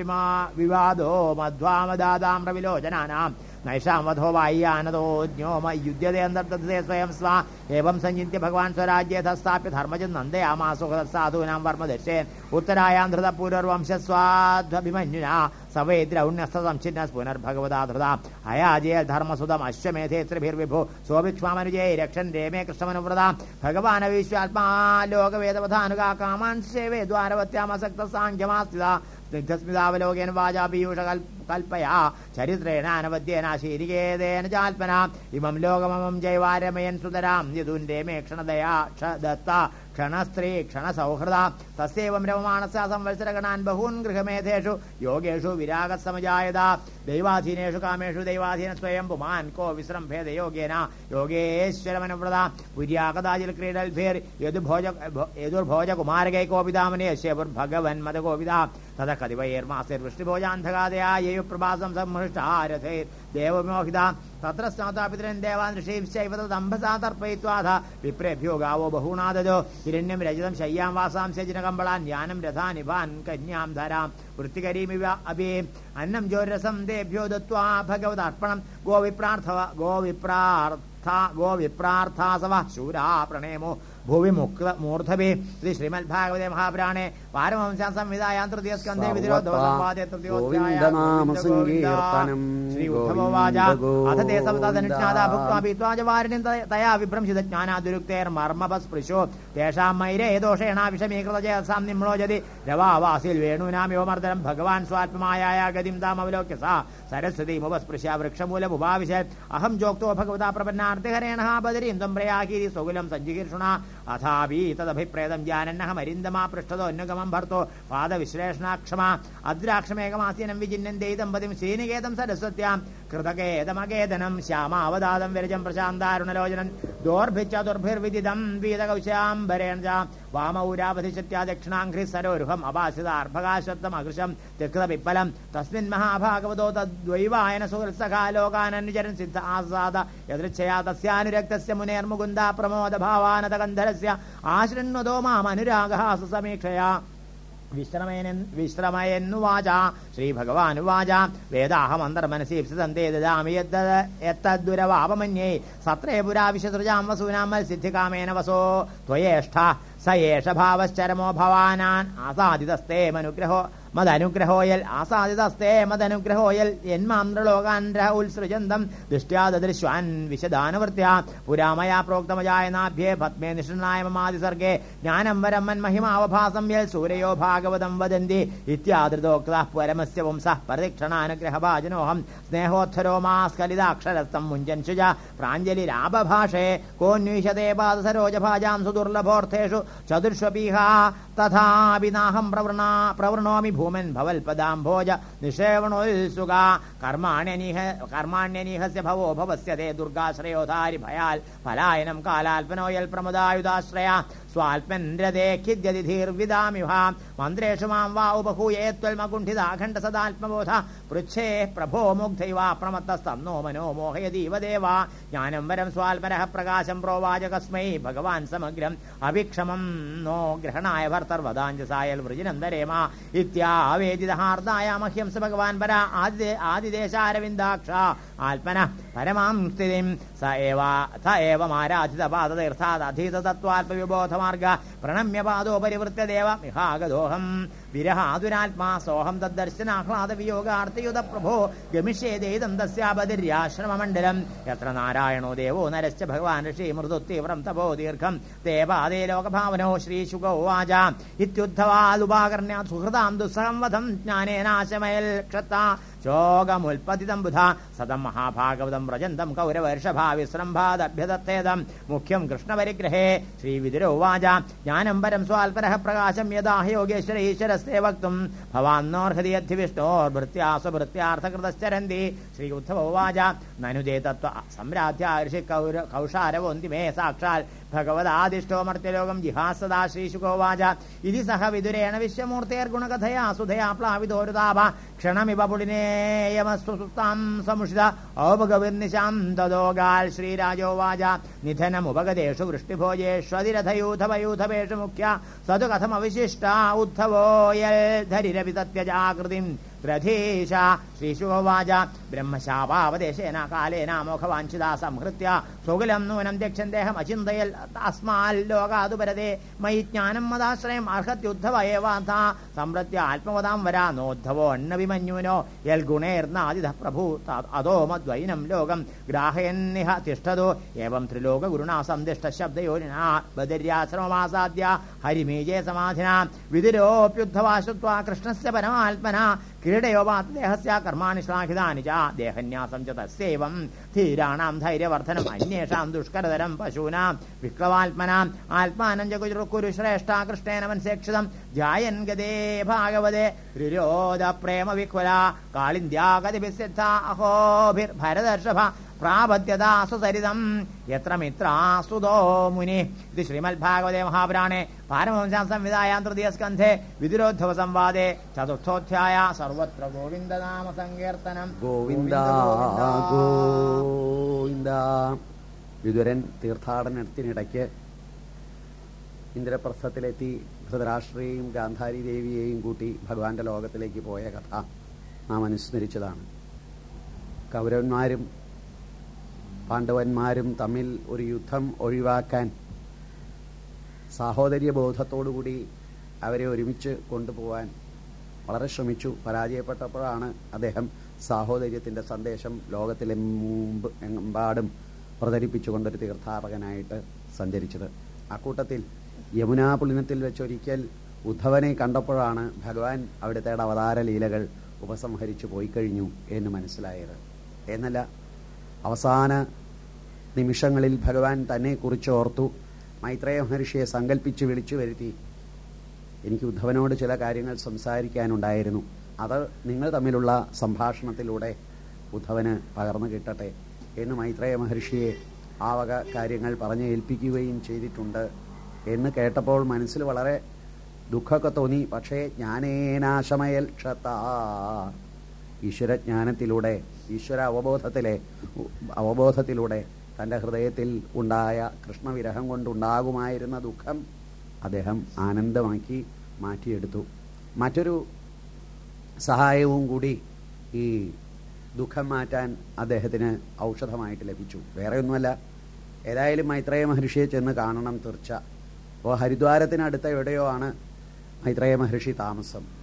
C: विवादो मध्वामदां प्रविलोचनानां नैषामधो वाय्यानतो ज्ञो मयुध्यतेऽन्तर्दधते स्वयं स्वा एवं सञ्चित्य भगवान् स्वराज्ये धस्ताप्य धर्मचिन्नन्दे आमासुखसाधूनां वर्म दर्शे उत्तरायान्धृतपुरर्वंशस्वाध्वभिमन्युना പുനർഭഗവതാ ധൃത അയാജേൽ ധർമ്മസുതം അശ്വമേധേ ത്രിഭിർവിഭു സോഭിക്ഷ്മാമനുജേ രക്ഷൻ രേമേ കൃഷ്ണമനുവ്രത ഭഗവാൻ വിശ്വാത്മാ ലോകവേദവധാനുക കാമാൻ സേവേ ദ്വാരവത്യാമസക്ത സാഖ്യമാസ്ഥിത സ്നിഗ്ധസ്മിതാവലോകേന വാചാ പീയൂഷ കൽപ്പയാ ചരിത്രേണ അനവദ്യേന ശീരികേതേന ചാൽപ്പന ഇമം ലോകമമം ജൈവാരമയൻ സുതരാം യദുന്റെ മേ ക്ഷണദയാ ക്ഷ ദത്ത ക്ഷണസ്ത്രീ ക്ഷണസൗഹൃദ തസ്യവം രവമാണസ സംവത്സരഗണാൻ ബഹൂൻ ഗൃഹമേധേഷു യോഗേഷു വിരാഗസമജായത ദൈവാധീനേഷു കാമേഷു ദൈവാധീന സ്വയം പുമാൻ കോ വിശ്രംഭേദ യോഗേന യോഗേശ്വരമനുവ്രത പുര്യാകദാചിൽ ക്രീഡൽഭേർ യദുഭോജ യദുർഭോജ കുമാരകൈ കോപിതാമനെ ശേപുർഭഗവൻ മതകോപിത തഥ കതിവൈർമാസേർവൃഷ്ടിഭോജാന്ധകാദയായു പ്രഭാസം സംഹൃഷ്ടാരഥേ. ദേവമോഹിത തത്ര സ്നാതാപിതരൻ ദേവാൻ ഋഷീംശൈവ തമ്പസാ തർപ്പയിത്വാധ വിപ്രേഭ്യോ ഗാവോ ബഹൂണാദജോ. ഹിരണ്യം രജതം ശയ്യാം വാസാം ശജിനകമ്പളാൻ യാനം രഥാനിഭാൻ കന്യാം ധരാം. വൃത്തികരീമിവ അഭി. അന്നം ജ്യോരസം ദേഭ്യോ ദത്വാ ഭഗവതർപ്പണം. ഗോവിപ്രാർത്ഥവ ഗോവിപ്രാർത്ഥ ഗോവിപ്രാർത്ഥാസവ. ശൂരാ പ്രണേമോ. ഭൂവി മുക്ത മൂർധവി. ശ്രീ ശ്രീമദ് ഭാഗവതേ മഹാപുരാണേ. പാരമംശാ സംവിധായാം തൃതീയ സ്കന്ധേ വിധിരോധോ സംവാദേ തൃതീയോധ്യായ
B: ഗോവിന്ദനാമസങ്കീർത്തനം
C: ശ്രീ ഉദ്ധവോവാച അഥ തേ സപ്തധനുഷ്ണാദ ഭുക്വാ പീത്വാ ച വാരിണിം ത- തയാ വിഭ്രംശിത ജ്ഞാനാദുരുക്തേർമർമ്മപസ്പൃശോ തേഷാം മൈരേ ദോഷേണ വിഷമീകൃത ചേസാം നിമ്ലോചതി രവാവാസിൽ വേണൂനാമിവമർദ്ദനം ഭഗവാൻ സ്വാത്മമായ ഗതിം താം അവലോക്യ സാ. സരസ്വതി अथापि तदभिप्रेतम् ज्ञानन्नः मरिन्दमा पृष्टतो अनुगमम् भर्तो पादविश्रेषणाक्षमा अद्राक्षमेकमासीनं विजिन्यं दैदम्बतिं सीनिकेतं सड കൃതകേതമകേതനം ശ്യാമാവതാദം വിരജം പ്രശാന്താരുണലോചനൻ ദോർഭിച്ച ദുർഭിർവിദിതം വീതകൗശാംബരേണ വാമൗരാപതിശത്യാ ദക്ഷിണാംഘ്രി സരോരുഹം അപാശിതാർഭകാശ്വത്തം അകൃശം തിക്തപിപ്പലം തസ്മിൻ മഹാഭാഗവതോ തദ്വൈവായന സുഹൃത്സഖാ ലോകാനനുചരൻ സിദ്ധ ആസാദ യദൃച്ഛയാ തസ്യാനുരക്തസ്യ മുനേർമുകുന്ദ പ്രമോദ ഭാവാനതകന്ധരസ്യ ആശൃണ്വതോ മാമനുരാഗഹാസ विश्रमयन्नुवाच श्रीभगवानुवाच वेदाहमन्तर्मनसि सन्ते ददामि यद् यत्तद्दुरवापमन्ये सत्रे पुरा सत्रये वसूनां सिद्धिकामेन वसो त्वयेष्ट स एष भावश्चरमो भवानान् आसादितस्ते मनुग्रहो മദനുഗ്രഹോയൽ ആസാദിതസ്തേ എൻ യന്മാന്ത്രലോകാൻര ഉത്സൃജന്തം ദൃഷ്ട്യാ ദൃശ്വാൻ വിശദാനുവൃത്യ പുരാമയാ പ്രോക്തമജായ നാഭ്യേ പത്മേ നിഷ്ണനായ മമാതിസർഗേ ജ്ഞാനം വരമ്മൻ മഹിമാവഭാസം യൽ സൂര്യോ ഭാഗവതം വദന്തി ഇത്യാദൃതോക്ത പരമസ്യ വംസ പരിക്ഷണാനുഗ്രഹഭാജനോഹം സ്നേഹോത്ഥരോ മാ സ്ഖലിതാക്ഷരസ്ഥം മുഞ്ചൻ ശുജ പ്രാഞ്ജലിരാപഭാഷേ കോന്വിഷതേ പാദസരോജഭാജാം സുദുർലഭോർത്ഥേഷു ചതുർഷ്വപീഹ തഥാപി നാഹം പ്രവൃണ പ്രവൃണോമി ഭൂമൻ ഭവൽപദാംഭോജ നിഷേവണോത്സുക കർമാണ്യനിഹ കർമാണ്യനിഹസ്യ ഭവോ ഭവസ്യതേ ദുർഗാശ്രയോധാരി ഭയാൽ. ഫലായനം കാലാൽപനോയൽ പ്രമുദായുധാശ്രയ स्वाल्मन्तेखिद्यदिधिर्विदामि वा मन्त्रेषु मां वा उपहूये त्वल्मकुण्ठिदाखण्डसदात्मबोध पृच्छेः प्रभो मुग्धैवा प्रमत्तस्थं नो मनो मोहयदीव देव ज्ञानं वरं स्वाल्परः प्रकाशं प्रोवाच कस्मै भगवान् समग्रम्। अभिक्षमं नो ग्रहणाय भर्तर्वदाञ्जसायल् इत्यावेदितहार्दाय मह्यं स भगवान् परा आदि आदिदेशारविन्दाक्षा। आत्मनः परमां स्थितिं स एव स एवमाराधितधीतत्त्वात्मविबोध പാദതീർത്ഥാദധീത പ്രണമ്യപാദോ പ്രണമ്യ പാദോ പരിവൃത്യ ദേവ മിഹാഗദോഹം. വിരഹാതുരാത്മാ സോഹം തദ്ദർശനാഹ്ലാദ വിയോഗാർത്ഥയുത പ്രഭോ ഗമിഷ്യേതേദം തസ്യാപതിര്യാശ്രമമണ്ഡലം എത്ര നാരായണോ ദേവോ നരശ്ച ഭഗവാൻ ഋഷി മൃദു തീവ്രം തപോ ദീർഘം. ദേവാദേ ലോകഭാവനോ ശ്രീശുഗോ വാച ഇത്യുദ്ധവാലുപാകർണ്യ സുഹൃതാം ദുസ്സഹം വധം ജ്ഞാനേനാശമയൽ ക്ഷത്ത ल्पितम् बुधा सदम् महाभागवतम् प्रजन्तम् कौरवर्षभाविस्रम्भादभ्यम् कृष्णपरिग्रहे श्रीविदुर उवाच ज्ञानम् परम् स्वाल्परः प्रकाशं यदा हि योगेश्वर ईश्वरस्ते वक्तुम् भवान्नोद्धिविष्टोर्भृत्या स्वभृत्यार्थकृतश्चरन्ति श्री उद्धव उद्धवोवाच ननु देतत्व सम्राध्यावोन्ति मे साक्षात् മർത്യലോകം ജിഹാസദാ ശ്രീശുകോവാച ഇതി സഹ വിദുരേണ വിശ്വമൂർത്തേർഗുണകഥയാ സുധയാ പ്ലാവിതോരുതാപ ക്ഷണമിവ പുളിനേയമസ്തുതാം സമുഷിത ഔപഗവിർനിശാം തദോഗാൽ ശ്രീരാജോവാച നിധനമുപഗതേഷു വൃഷ്ടിഭോജേഷ്വതിരഥയൂഥവയൂഥവേഷു മുഖ്യ സതു കഥമവിശിഷ്ട ഉദ്ധവോയൽ ധരിരവി സത്യജാകൃതിം രഥീശ ശ്രീശുഭവാച ബ്രഹ്മശാപാവദേശേന കാലേന മോഖവാഞ്ചിത സംഹൃത്യ സുകുലം നൂനം ദക്ഷൻ ദേഹം അചിന്തയൽ അസ്മാൽ ലോകാതുപരതേ. മയി ജ്ഞാനം മതാശ്രയം അർഹത്യുദ്ധവ ഏവാഥ സംവൃത്യ ആത്മവതാം വരാ നോദ്ധവോ അണ്ണവിമന്യൂനോ യൽ ഗുണേർന്നാദിധ പ്രഭു അതോ മദ്വൈനം ലോകം. ഗ്രാഹയന്നിഹ തിഷ്ഠതോ. ഏവം ത്രിലോക ഗുരുണാ സന്ദിഷ്ട ശബ്ദയോനാ ബദര്യാശ്രമമാസാദ്യ. ഹരിമീജേ സമാധിന. വിതിരോപ്യുദ്ധവാശുത്വ കൃഷ്ണസ്യ പരമാത്മന. ക്രീഡയോപാദേഹസ്യ കർമാണി ശ്ലാഘിതാനി ച ദേഹന്യാസം ച തസ്യൈവം ധീരാണാം ധൈര്യവർദ്ധനം അന്യേഷാം ദുഷ്കരതരം പശൂനാം വിക്ലവാത്മനാം ആത്മാനം ച കുരു കുരു ശ്രേഷ്ഠ കൃഷ്ണേന മനസേക്ഷിതം ജായൻ ഗതേ ഭാഗവതേ രുരോധ പ്രേമ വിക്വല അഹോഭിർ അഹോഭിർഭരതർഷഭ പ്രാപദ്യതാസുസരിതം എത്ര മിത്രാസുതോ മുനി. ഇത് ശ്രീമദ് ഭാഗവതേ മഹാപുരാണേ. പാരമവംശാം സംവിധായാം തൃതീയ സ്കന്ധേ വിദുരോദ്ധവ സംവാദേ ചതുർത്ഥോധ്യായ സർവത്ര ഗോവിന്ദനാമ സങ്കീർത്തനം
B: ഗോവിന്ദ ഗോവിന്ദ. വിതുരൻ തീർത്ഥാടനത്തിനിടയ്ക്ക് ഇന്ദ്രപ്രസ്ഥത്തിലെത്തി ധൃതരാഷ്ട്രയെയും ഗാന്ധാരി ദേവിയെയും കൂട്ടി ഭഗവാന്റെ ലോകത്തിലേക്ക് പോയ കഥ നാം അനുസ്മരിച്ചതാണ്. കൗരവന്മാരും പാണ്ഡവന്മാരും തമ്മിൽ ഒരു യുദ്ധം ഒഴിവാക്കാൻ സാഹോദര്യ ബോധത്തോടുകൂടി അവരെ ഒരുമിച്ച് കൊണ്ടുപോവാൻ വളരെ ശ്രമിച്ചു. പരാജയപ്പെട്ടപ്പോഴാണ് അദ്ദേഹം സാഹോദര്യത്തിന്റെ സന്ദേശം ലോകത്തിലെ മുമ്പ് എമ്പാടും പ്രചരിപ്പിച്ചുകൊണ്ടൊരു തീർത്ഥാടകനായിട്ട് സഞ്ചരിച്ചത്. അക്കൂട്ടത്തിൽ യമുനാ പുളിനത്തിൽ വെച്ചൊരിക്കൽ ഉദ്ധവനെ കണ്ടപ്പോഴാണ് ഭഗവാൻ അവിടുത്തെ അവതാര ലീലകൾ ഉപസംഹരിച്ചു പോയി കഴിഞ്ഞു എന്ന് മനസ്സിലായത്. എന്നല്ല അവസാന നിമിഷങ്ങളിൽ ഭഗവാൻ തന്നെ കുറിച്ച് ഓർത്തു മൈത്രേയ മഹർഷിയെ സങ്കല്പിച്ച് വിളിച്ചു വരുത്തി. എനിക്ക് ഉദ്ധവനോട് ചില കാര്യങ്ങൾ സംസാരിക്കാനുണ്ടായിരുന്നു. അത് നിങ്ങൾ തമ്മിലുള്ള സംഭാഷണത്തിലൂടെ ഉദ്ധവന് പകർന്നു കിട്ടട്ടെ എന്ന് മൈത്രേയ മഹർഷിയെ ആ വക കാര്യങ്ങൾ പറഞ്ഞ് ഏൽപ്പിക്കുകയും ചെയ്തിട്ടുണ്ട് എന്ന് കേട്ടപ്പോൾ മനസ്സിൽ വളരെ ദുഃഖമൊക്കെ തോന്നി. പക്ഷേ ജ്ഞാനേനാശമയൽ ക്ഷത ഈശ്വരജ്ഞാനത്തിലൂടെ ഈശ്വര അവബോധത്തിലെ അവബോധത്തിലൂടെ തന്റെ ഹൃദയത്തിൽ ഉണ്ടായ കൃഷ്ണവിരഹം കൊണ്ടുണ്ടാകുമായിരുന്ന ദുഃഖം അദ്ദേഹം ആനന്ദമാക്കി മാറ്റിയെടുത്തു. മറ്റൊരു സഹായവും കൂടി ഈ ദുഃഖം മാറ്റാൻ അദ്ദേഹത്തിന് ഔഷധമായിട്ട് ലഭിച്ചു. വേറെ ഒന്നുമല്ല ഏതായാലും മൈത്രേയ മഹർഷിയെ ചെന്ന് കാണണം തീർച്ച. അപ്പോൾ ഹരിദ്വാരത്തിനടുത്ത എവിടെയോ ആണ് മൈത്രേയ മഹർഷി താമസം.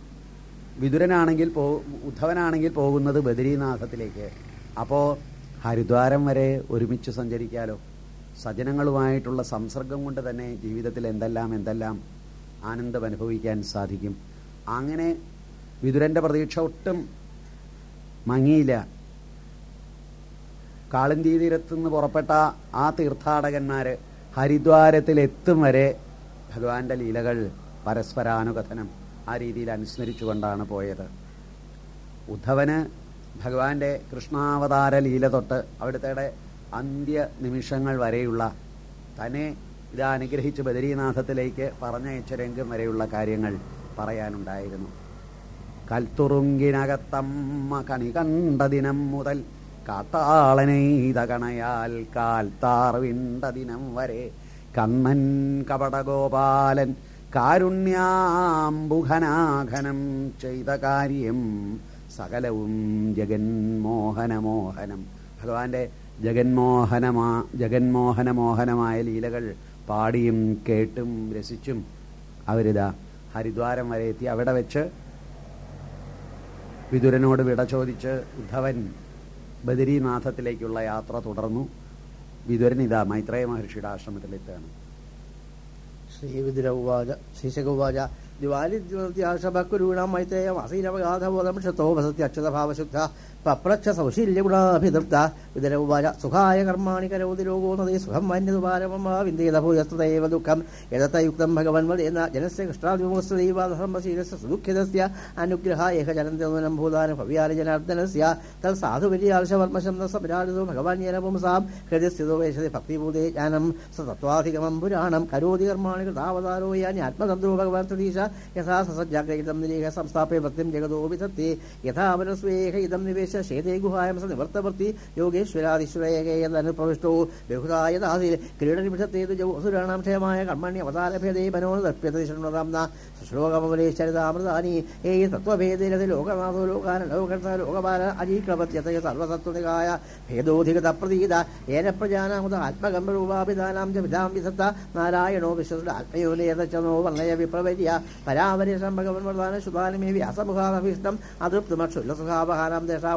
B: വിതുരനാണെങ്കിൽ പോ ഉദ്ധവനാണെങ്കിൽ പോകുന്നത് ബദരീനാഥത്തിലേക്ക്. അപ്പോൾ ഹരിദ്വാരം വരെ ഒരുമിച്ച് സഞ്ചരിക്കാലോ. സജനങ്ങളുമായിട്ടുള്ള സംസർഗം കൊണ്ട് തന്നെ ജീവിതത്തിൽ എന്തെല്ലാം എന്തെല്ലാം ആനന്ദം അനുഭവിക്കാൻ സാധിക്കും. അങ്ങനെ വിതുരന്റെ പ്രതീക്ഷ ഒട്ടും മങ്ങിയില്ല. കാളിന്തി തീരത്തു നിന്ന് പുറപ്പെട്ട ആ തീർത്ഥാടകന്മാര് ഹരിദ്വാരത്തിൽ എത്തും വരെ ഭഗവാന്റെ ലീലകൾ പരസ്പരാനുകഥനം. ആ രീതിയിൽ അനുസ്മരിച്ചുകൊണ്ടാണ് പോയത്. ഉദ്ധവന് ഭഗവാന്റെ കൃഷ്ണാവതാര ലീല തൊട്ട് അവിടുത്തെ അന്ത്യ നിമിഷങ്ങൾ വരെയുള്ള തന്നെ ഇത് അനുഗ്രഹിച്ച് ബദരീനാഥത്തിലേക്ക് പറഞ്ഞയച്ച രംഗം വരെയുള്ള കാര്യങ്ങൾ പറയാനുണ്ടായിരുന്നു. കൽത്തുറുങ്കിനകത്തമ്മ കണി കണ്ട ദിനം മുതൽ കാത്താളനെയ്ത കണയാൽ കാൽത്താർ വിണ്ട ദിനം വരെ കണ്ണൻ കപടഗോപാലൻ കാരുണ്യാംബുഘനാഘനം ചെയ്ത കാര്യം സകലവും ജഗന്മോഹനമോഹനം. ഭഗവാന്റെ ജഗന്മോഹനമാ ജഗന്മോഹനമോഹനമായ ലീലകൾ പാടിയും കേട്ടും രസിച്ചും അവരിതാ ഹരിദ്വാരം വരെ എത്തി. അവിടെ വെച്ച് വിതുരനോട് വിട ചോദിച്ച് ഉദ്ധവൻ ബദരീനാഥത്തിലേക്കുള്ള യാത്ര തുടർന്നു. വിതുരൻ ഇതാ മൈത്രേയ മഹർഷിയുടെ ആശ്രമത്തിലെത്തുകയാണ്.
A: ശ്രീവിതുര ഉവാച ദിവാലി ഉവാച ദിവാലിദ്യാശഭക്കുരൂണാം മൈത്രേയം വസത്തി ക്ഷതോപസത്യക്ഷതഭാവശുദ്ധ യഥതയുക്തം ഭഗവൻ യേന ഇതം നിവേശ ശേതേ ഗുഹായം നിവർത്തവർത്തി നിവർത്തവൃത്തി യോഗേശ്വരാധീശ്വരേകേതനുപ്രവിഷ്ടോ ബഹുതായ ദാസിൽ ക്രീഡനിമിഷത്തേത് അസുരാണാം ക്ഷേമായ കർമ്മണ്യ അവതാരഭേദേ മനോദർപ്യതൃഷ്ണതാംന ശ്ലോകമലേശ്വരിതാമൃതാനി ഏ തത്വഭേദേരതി ലോകനാഥോ ലോകാന ലോകർത്ത ലോകപാല അജീക്ലപത്യതയ സർവസത്വനികായ ഭേദോധികത പ്രതീത ഏന പ്രജാനാമുത ആത്മകമ്പരൂപാപിതാനാം ച വിധാം വിധത്ത നാരായണോ വിശ്വസുര ആത്മയോനേതച്ചനോ വർണയ വിപ്രവര്യ പരാവരേഷം ഭഗവൻ വർദ്ധാന ശുഭാനമേ വ്യാസമുഖാഭീഷ്ടം അതൃപ്തമക്ഷുല്ലസുഖാവഹാനാം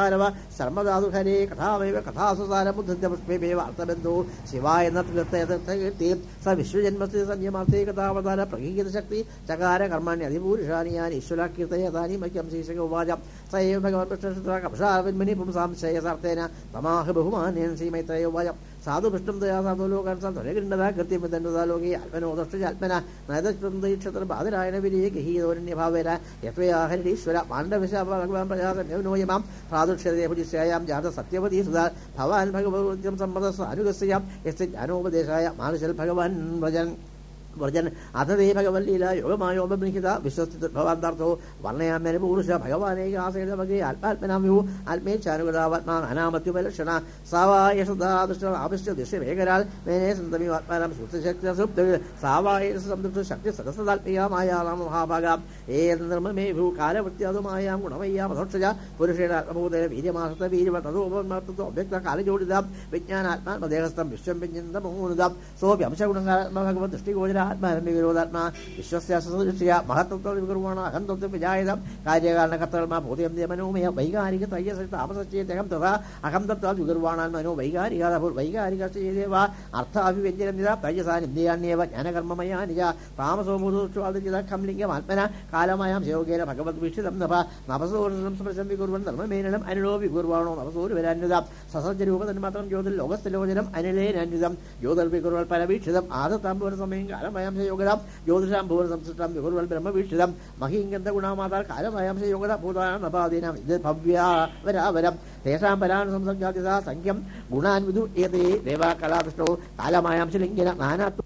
A: संसारव सर्वधातुखरे कथावैव कथासुसारमुद्धत्यपुष्पेमेव अर्थबिन्दु शिवाय नत्कृते स विश्वजन्मस्य संयमार्थे कथावतार प्रकीर्तशक्ति चकार कर्माणि अधिपूरुषाणि यानि ईश्वराकीर्तय तानि मह्यं शीर्षक उवाच स एव भगवान् कृष्णशुद्रा कपशारविन्मनि पुंसां श्रेयसार्थेन तमाह बहुमानेन श्रीमैत्रेय उवाच സാധു പൃഷ്ടം ദയാ സാധു. ലോകാൻ കൃത്യം വിതണ്ടതാ ലോകേ ആത്മനോ ദൃഷ്ടജാത്മന നയതൃഷ്ടം ദീക്ഷത്ര ബാധരായണ വിരിയ ഗഹീതോരണ്യഭാവേന യത്വയാഹരീശ്വര മാണ്ഡവിശ ഭഗവാൻ പ്രജാതന്യോയമാം പ്രാദുക്ഷരേ ഭുജിശ്രയാം ജാത സത്യവതി സുധാ. ഭവാൻ ഭഗവത്യം സമ്മതസ്വ അനുഗസ്യാം യസ്യ ജ്ഞാനോപദേശായ. മാനുഷൽ ഭഗവാൻ വ്രജൻ. വ്രജൻ അതേ ഭഗവല്ലീല യോഗമായോപനിഹിത വിശ്വസിത ഭവാന്താർത്ഥോ വർണയാമേന പൂരുഷ ഭഗവാനേക ആസേന വകേ ആത്മാത്മനാമ്യോ ആത്മേച്ഛാനുഗതാവാത്മാ അനാമത്യുപലക്ഷണ സാവായ സദാദൃഷ്ട ആവശ്യ ദൃശ്യമേകരാൽ മേനെ സന്തമി ആത്മാനം സുസ്ഥശക്തി സുപ്ത സാവായ സംതൃപ്ത ശക്തി സദസ്സതാത്മീയമായ മഹാഭാഗാം. ഏത് നിർമ്മമേ ഭൂ കാലവൃത്യാതുമായാം ഗുണമയ്യാം അധോക്ഷജ പുരുഷേണ ആത്മഭൂതേന വീര്യമാസത്ത വീര്യവ തതോപമർത്തോ അവ്യക്ത കാലജോഡിതാം വിജ്ഞാനാത്മാത്മദേഹസ്ഥം വിശ്വം വിഞ്ജിന്തമൂനിതാം സോപി അംശഗുണകാത്മ ഭഗവത് ദൃഷ്ടിഗോചര ആത്മാരംഭികരോധാത്മാ വിശ്വസ്യ മഹത്വത്വ വികുർവാണ അഹന്തത്വം വിജായതം. കാര്യകാരണ കർത്തകർമാ ഭൂതയം മനോമയ വൈകാരിക തയ്യസ താമസച്ചേതകം തഥാ അഹന്തത്വാ തത്വ മനോ വൈകാരിക വൈകാരിക ചേതേവ അർത്ഥാഭിവ്യഞ്ജനമിത തയ്യസാനിന്ദ്രിയാണ്യേവ ജ്ഞാനകർമ്മമയാ നിജ താമസോ ഭൂതോഷ്വാദിതം ലിംഗം ആത്മന കാലമായാം ശയോഗേന ഭഗവത് വീക്ഷിതം നഭ നവസോഷം സ്പർശം വികുർവൻ ധർമ്മമേനനം അനുലോ വികുർവാണോ നവസൂര് വരാന്യുതം സസജ്ജരൂപ തന്മാത്രം ജ്യോതിൽ ലോകസ്ഥലോചനം അനിലേനന്യുതം ജ്യോതിർ വികുർവൽ പരവീക്ഷിതം ആദത്താമ്പൂര സമയം കാലമയാംശ യോഗതാം ജ്യോതിഷാം ഭൂവന സംസൃഷ്ടം വിഭുർവൽ ബ്രഹ്മവീക്ഷിതം മഹീംഗന്ധ ഗുണമാതാൽ കാലമയാംശ യോഗത ഭൂതാന നപാദീനം ഇത് ഭവ്യാവരാവരം. തേഷാം പരാണ് സംസംജാതിത സംഖ്യം. ഗുണാൻ വിദു ഏതേ ദേവാ കലാദൃഷ്ടോ. കാലമായാംശ ലിംഗിന നാനാത്വ